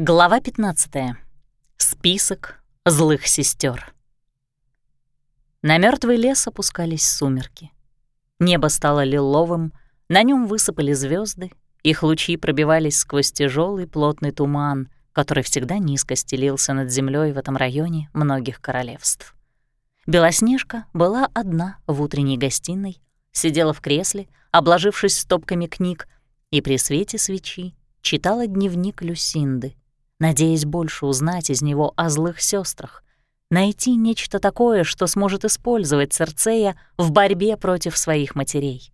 Глава 15. Список злых сестер. На мертвый лес опускались сумерки. Небо стало лиловым, на нем высыпали звезды, их лучи пробивались сквозь тяжелый плотный туман, который всегда низко стелился над землей в этом районе многих королевств. Белоснежка была одна в утренней гостиной, сидела в кресле, обложившись стопками книг, и при свете свечи читала дневник Люсинды — надеясь больше узнать из него о злых сестрах, найти нечто такое, что сможет использовать Церцея в борьбе против своих матерей.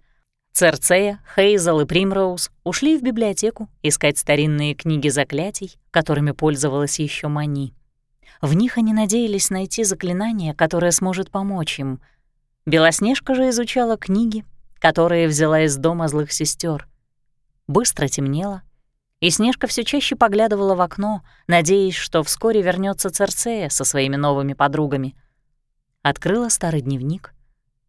Церцея, Хейзел и Примроуз ушли в библиотеку искать старинные книги заклятий, которыми пользовалась еще Мани. В них они надеялись найти заклинание, которое сможет помочь им. Белоснежка же изучала книги, которые взяла из дома злых сестер. Быстро темнело, и Снежка все чаще поглядывала в окно, надеясь, что вскоре вернется Церцея со своими новыми подругами. Открыла старый дневник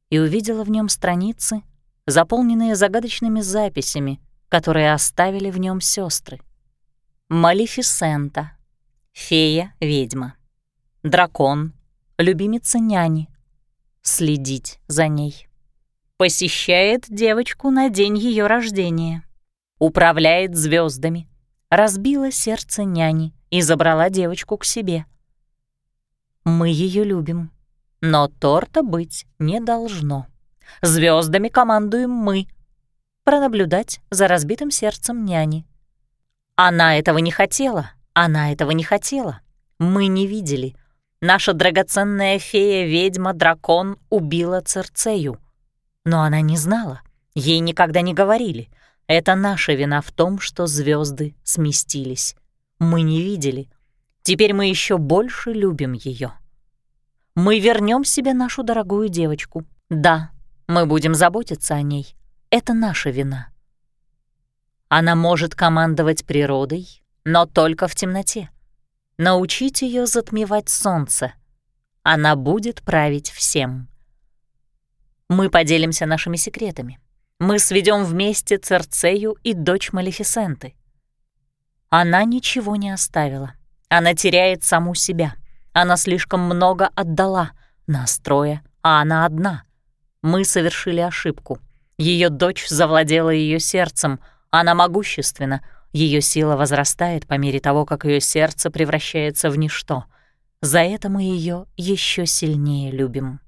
и увидела в нем страницы, заполненные загадочными записями, которые оставили в нем сестры. Малефисента, фея-ведьма, дракон, любимица няни, следить за ней. Посещает девочку на день ее рождения управляет звездами, разбила сердце няни и забрала девочку к себе. Мы ее любим, но торта быть не должно. Звездами командуем мы. Пронаблюдать за разбитым сердцем няни. Она этого не хотела, она этого не хотела. Мы не видели. Наша драгоценная фея-ведьма-дракон убила Церцею. Но она не знала, ей никогда не говорили — это наша вина в том, что звезды сместились. Мы не видели. Теперь мы еще больше любим ее. Мы вернем себе нашу дорогую девочку. Да, мы будем заботиться о ней. Это наша вина. Она может командовать природой, но только в темноте. Научить ее затмевать солнце. Она будет править всем. Мы поделимся нашими секретами мы сведем вместе Церцею и дочь Малефисенты. Она ничего не оставила. Она теряет саму себя. Она слишком много отдала. Нас трое, а она одна. Мы совершили ошибку. Ее дочь завладела ее сердцем. Она могущественна. Ее сила возрастает по мере того, как ее сердце превращается в ничто. За это мы ее еще сильнее любим.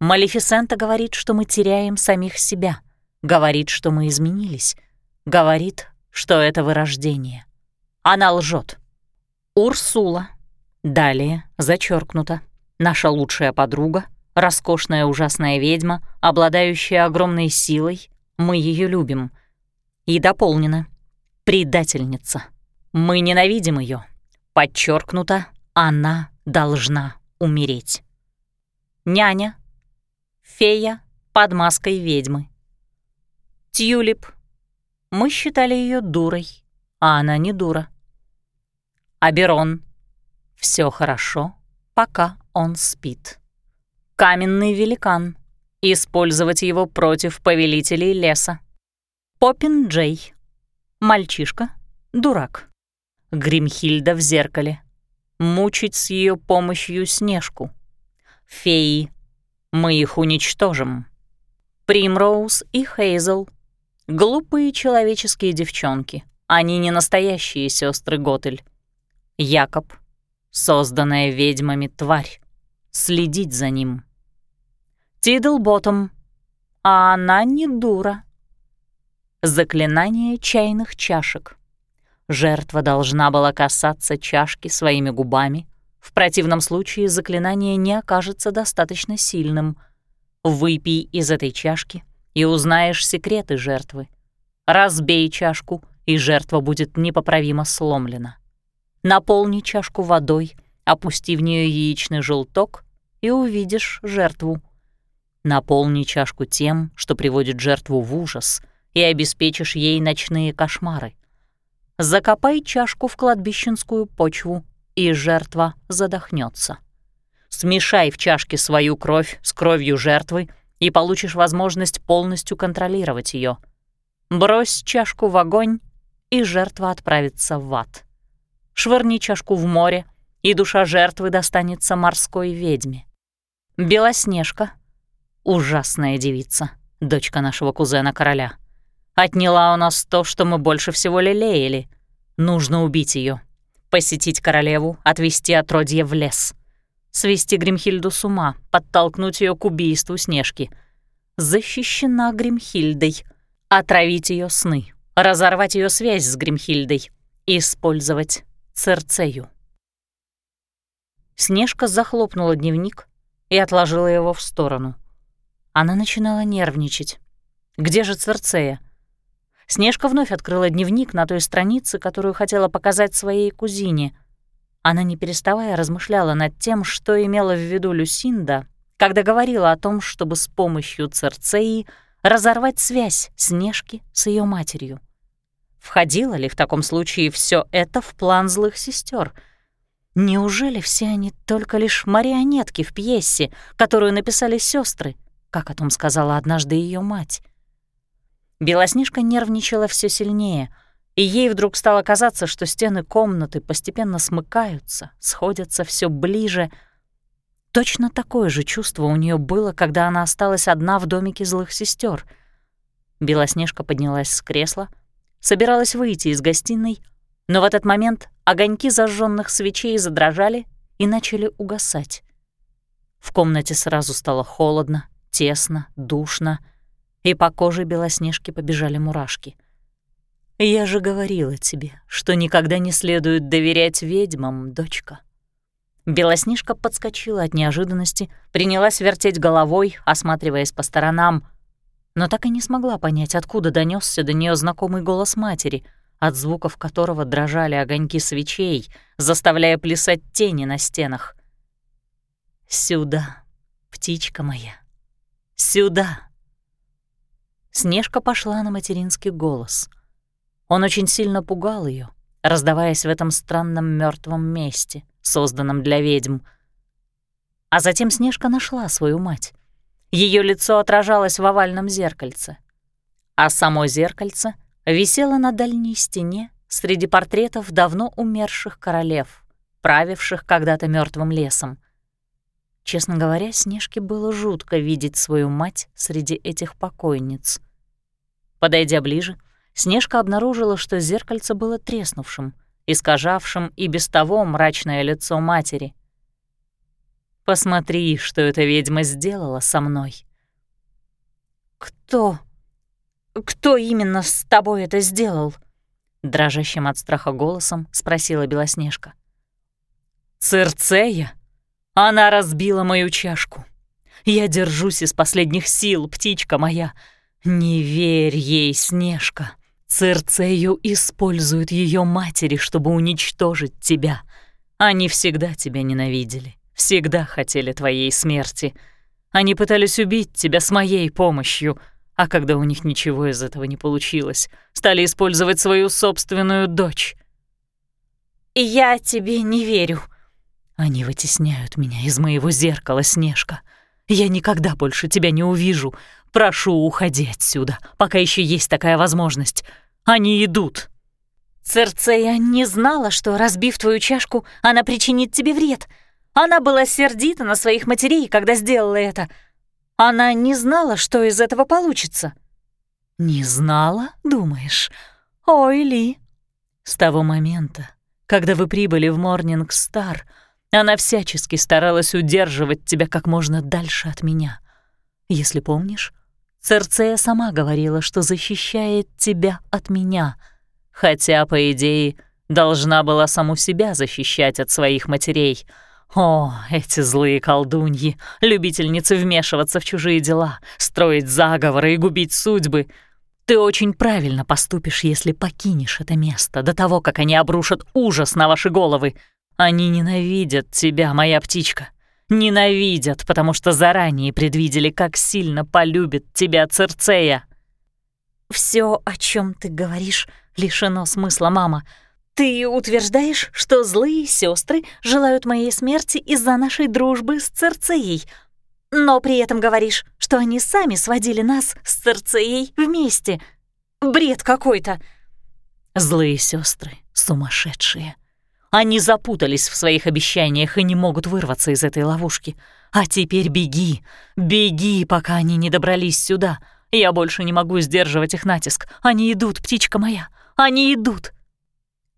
Малефисента говорит, что мы теряем самих себя, говорит, что мы изменились, говорит, что это вырождение. Она лжет. Урсула. Далее зачеркнуто. Наша лучшая подруга, роскошная ужасная ведьма, обладающая огромной силой, мы ее любим. И дополнено. Предательница. Мы ненавидим ее. Подчеркнуто, она должна умереть. Няня Фея под маской ведьмы. Тюлип. Мы считали ее дурой, а она не дура. Аберон. Все хорошо, пока он спит. Каменный великан. Использовать его против повелителей леса. Поппин Джей. Мальчишка. Дурак. Гримхильда в зеркале. Мучить с ее помощью Снежку. Феи мы их уничтожим. Примроуз и Хейзел — глупые человеческие девчонки. Они не настоящие сестры Готель. Якоб — созданная ведьмами тварь. Следить за ним. Тидлботом, а она не дура. Заклинание чайных чашек. Жертва должна была касаться чашки своими губами, в противном случае заклинание не окажется достаточно сильным. Выпей из этой чашки и узнаешь секреты жертвы. Разбей чашку, и жертва будет непоправимо сломлена. Наполни чашку водой, опусти в нее яичный желток и увидишь жертву. Наполни чашку тем, что приводит жертву в ужас, и обеспечишь ей ночные кошмары. Закопай чашку в кладбищенскую почву и жертва задохнется. Смешай в чашке свою кровь с кровью жертвы и получишь возможность полностью контролировать ее. Брось чашку в огонь, и жертва отправится в ад. швырни чашку в море, и душа жертвы достанется морской ведьме. Белоснежка — ужасная девица, дочка нашего кузена-короля. Отняла у нас то, что мы больше всего лелеяли. Нужно убить ее, посетить королеву, отвезти отродье в лес, свести Гримхильду с ума, подтолкнуть ее к убийству Снежки. Защищена Гримхильдой, отравить ее сны, разорвать ее связь с Гримхильдой, использовать Церцею. Снежка захлопнула дневник и отложила его в сторону. Она начинала нервничать. Где же Церцея? Снежка вновь открыла дневник на той странице, которую хотела показать своей кузине. Она, не переставая, размышляла над тем, что имела в виду Люсинда, когда говорила о том, чтобы с помощью Церцеи разорвать связь Снежки с ее матерью. Входило ли в таком случае все это в план злых сестер? Неужели все они только лишь марионетки в пьесе, которую написали сестры, как о том сказала однажды ее мать? Белоснежка нервничала все сильнее, и ей вдруг стало казаться, что стены комнаты постепенно смыкаются, сходятся все ближе. Точно такое же чувство у нее было, когда она осталась одна в домике злых сестер. Белоснежка поднялась с кресла, собиралась выйти из гостиной, но в этот момент огоньки зажженных свечей задрожали и начали угасать. В комнате сразу стало холодно, тесно, душно — и по коже Белоснежки побежали мурашки. «Я же говорила тебе, что никогда не следует доверять ведьмам, дочка». Белоснежка подскочила от неожиданности, принялась вертеть головой, осматриваясь по сторонам, но так и не смогла понять, откуда донесся до нее знакомый голос матери, от звуков которого дрожали огоньки свечей, заставляя плясать тени на стенах. «Сюда, птичка моя, сюда!» Снежка пошла на материнский голос. Он очень сильно пугал ее, раздаваясь в этом странном мертвом месте, созданном для ведьм. А затем Снежка нашла свою мать. Ее лицо отражалось в овальном зеркальце. А само зеркальце висело на дальней стене среди портретов давно умерших королев, правивших когда-то мертвым лесом. Честно говоря, Снежке было жутко видеть свою мать среди этих покойниц. Подойдя ближе, Снежка обнаружила, что зеркальце было треснувшим, искажавшим и без того мрачное лицо матери. «Посмотри, что эта ведьма сделала со мной». «Кто? Кто именно с тобой это сделал?» Дрожащим от страха голосом спросила Белоснежка. «Церцея?» Она разбила мою чашку. Я держусь из последних сил, птичка моя. Не верь ей, Снежка. Церцею используют ее матери, чтобы уничтожить тебя. Они всегда тебя ненавидели, всегда хотели твоей смерти. Они пытались убить тебя с моей помощью, а когда у них ничего из этого не получилось, стали использовать свою собственную дочь. «Я тебе не верю», они вытесняют меня из моего зеркала, Снежка. Я никогда больше тебя не увижу. Прошу, уходи отсюда, пока еще есть такая возможность. Они идут». Церцея не знала, что, разбив твою чашку, она причинит тебе вред. Она была сердита на своих матерей, когда сделала это. Она не знала, что из этого получится. «Не знала, думаешь? Ой, Ли!» С того момента, когда вы прибыли в Морнинг Стар, она всячески старалась удерживать тебя как можно дальше от меня. Если помнишь, Церцея сама говорила, что защищает тебя от меня, хотя, по идее, должна была саму себя защищать от своих матерей. О, эти злые колдуньи, любительницы вмешиваться в чужие дела, строить заговоры и губить судьбы. Ты очень правильно поступишь, если покинешь это место до того, как они обрушат ужас на ваши головы — они ненавидят тебя, моя птичка. Ненавидят, потому что заранее предвидели, как сильно полюбит тебя Церцея. Все, о чем ты говоришь, лишено смысла, мама. Ты утверждаешь, что злые сестры желают моей смерти из-за нашей дружбы с Церцеей, но при этом говоришь, что они сами сводили нас с Церцеей вместе. Бред какой-то. Злые сестры, сумасшедшие. Они запутались в своих обещаниях и не могут вырваться из этой ловушки. А теперь беги, беги, пока они не добрались сюда. Я больше не могу сдерживать их натиск. Они идут, птичка моя, они идут.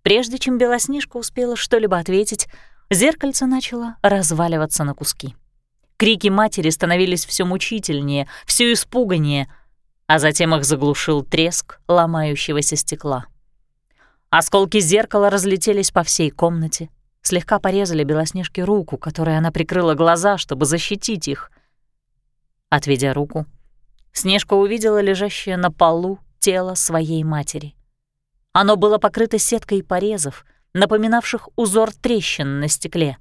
Прежде чем Белоснежка успела что-либо ответить, зеркальце начало разваливаться на куски. Крики матери становились все мучительнее, все испуганнее, а затем их заглушил треск ломающегося стекла. Осколки зеркала разлетелись по всей комнате, слегка порезали Белоснежке руку, которой она прикрыла глаза, чтобы защитить их. Отведя руку, Снежка увидела лежащее на полу тело своей матери. Оно было покрыто сеткой порезов, напоминавших узор трещин на стекле.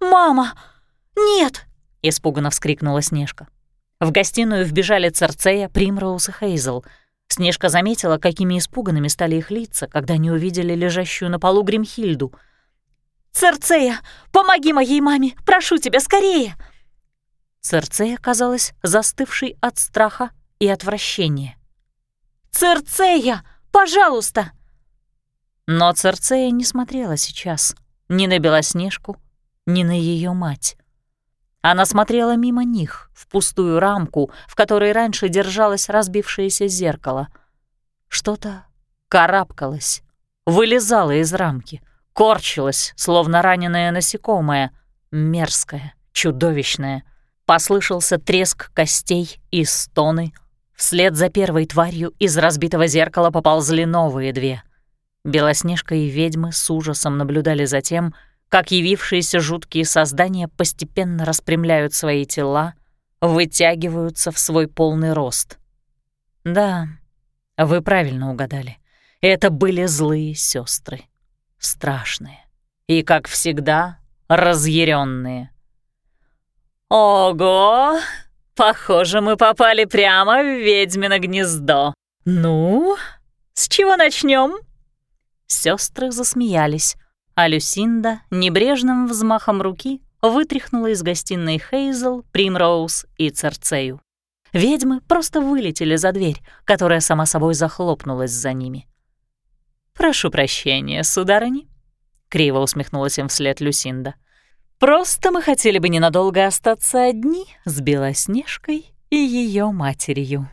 «Мама! Нет!» — испуганно вскрикнула Снежка. В гостиную вбежали Церцея, Примроуз и Хейзел — Снежка заметила, какими испуганными стали их лица, когда они увидели лежащую на полу Гримхильду. «Церцея, помоги моей маме! Прошу тебя, скорее!» Церцея казалась застывшей от страха и отвращения. «Церцея, пожалуйста!» Но Церцея не смотрела сейчас ни на Белоснежку, ни на ее мать. Она смотрела мимо них, в пустую рамку, в которой раньше держалось разбившееся зеркало. Что-то карабкалось, вылезало из рамки, корчилось, словно раненое насекомое, мерзкое, чудовищное. Послышался треск костей и стоны. Вслед за первой тварью из разбитого зеркала поползли новые две. Белоснежка и ведьмы с ужасом наблюдали за тем, как явившиеся жуткие создания постепенно распрямляют свои тела, вытягиваются в свой полный рост. Да, вы правильно угадали. Это были злые сестры, страшные и, как всегда, разъяренные. «Ого! Похоже, мы попали прямо в ведьмино гнездо. Ну, с чего начнем? Сестры засмеялись, а Люсинда небрежным взмахом руки вытряхнула из гостиной Хейзел, Примроуз и Церцею. Ведьмы просто вылетели за дверь, которая сама собой захлопнулась за ними. «Прошу прощения, сударыни», — криво усмехнулась им вслед Люсинда. «Просто мы хотели бы ненадолго остаться одни с Белоснежкой и ее матерью».